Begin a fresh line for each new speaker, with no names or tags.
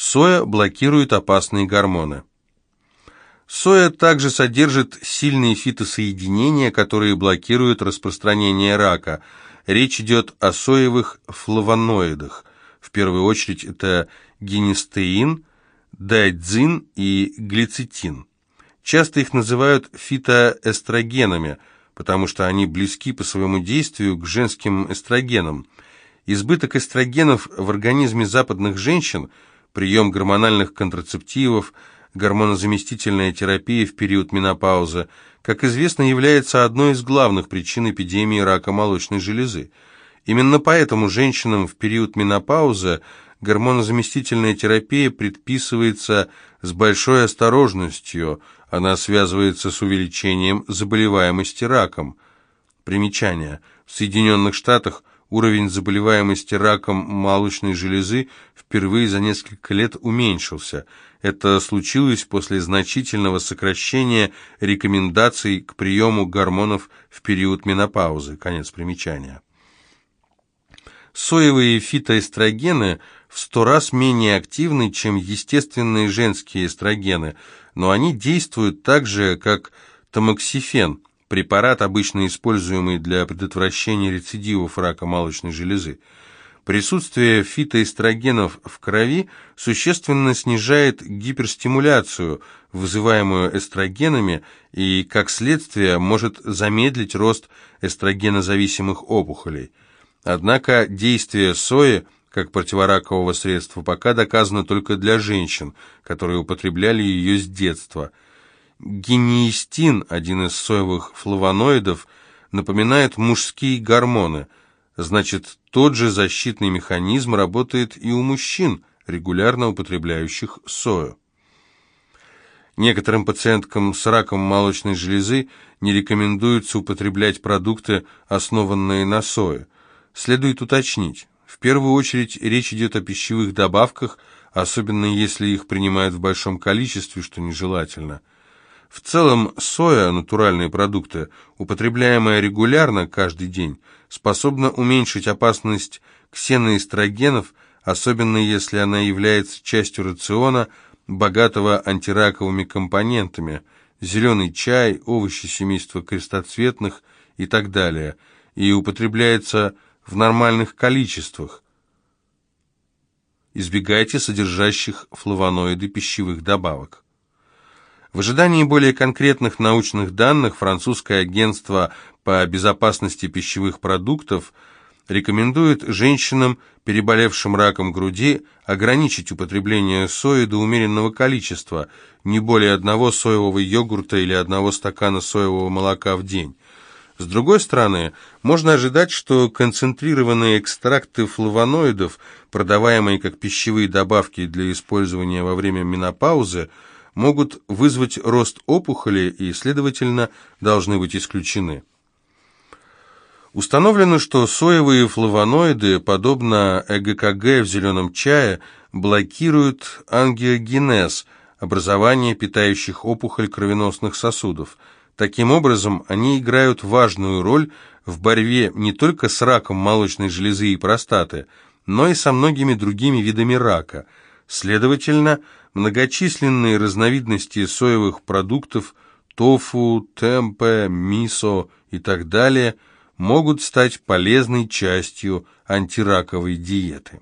Соя блокирует опасные гормоны. Соя также содержит сильные фитосоединения, которые блокируют распространение рака. Речь идет о соевых флавоноидах. В первую очередь это генистеин, дайдзин и глицетин. Часто их называют фитоэстрогенами, потому что они близки по своему действию к женским эстрогенам. Избыток эстрогенов в организме западных женщин, прием гормональных контрацептивов – гормонозаместительная терапия в период менопаузы, как известно, является одной из главных причин эпидемии рака молочной железы. Именно поэтому женщинам в период менопаузы гормонозаместительная терапия предписывается с большой осторожностью, она связывается с увеличением заболеваемости раком. Примечание. В Соединенных Штатах уровень заболеваемости раком молочной железы впервые за несколько лет уменьшился – это случилось после значительного сокращения рекомендаций к приему гормонов в период менопаузы. Конец примечания. Соевые фитоэстрогены в сто раз менее активны, чем естественные женские эстрогены, но они действуют так же, как тамоксифен, препарат, обычно используемый для предотвращения рецидивов рака молочной железы. Присутствие фитоэстрогенов в крови существенно снижает гиперстимуляцию, вызываемую эстрогенами, и, как следствие, может замедлить рост эстрогенозависимых опухолей. Однако действие сои как противоракового средства пока доказано только для женщин, которые употребляли ее с детства. Гениистин, один из соевых флавоноидов, напоминает мужские гормоны – Значит, тот же защитный механизм работает и у мужчин, регулярно употребляющих сою. Некоторым пациенткам с раком молочной железы не рекомендуется употреблять продукты, основанные на сое. Следует уточнить, в первую очередь речь идет о пищевых добавках, особенно если их принимают в большом количестве, что нежелательно – в целом, соя, натуральные продукты, употребляемая регулярно каждый день, способна уменьшить опасность ксеноэстрогенов, особенно если она является частью рациона, богатого антираковыми компонентами, зеленый чай, овощи семейства крестоцветных и так далее, и употребляется в нормальных количествах. Избегайте содержащих флавоноиды пищевых добавок. В ожидании более конкретных научных данных французское агентство по безопасности пищевых продуктов рекомендует женщинам, переболевшим раком груди, ограничить употребление сои до умеренного количества, не более одного соевого йогурта или одного стакана соевого молока в день. С другой стороны, можно ожидать, что концентрированные экстракты флавоноидов, продаваемые как пищевые добавки для использования во время менопаузы, могут вызвать рост опухоли и, следовательно, должны быть исключены. Установлено, что соевые флавоноиды, подобно ЭГКГ в зеленом чае, блокируют ангиогенез, образование питающих опухоль кровеносных сосудов. Таким образом, они играют важную роль в борьбе не только с раком молочной железы и простаты, но и со многими другими видами рака. Следовательно, Многочисленные разновидности соевых продуктов, тофу, темпе, мисо и так далее, могут стать полезной частью антираковой диеты.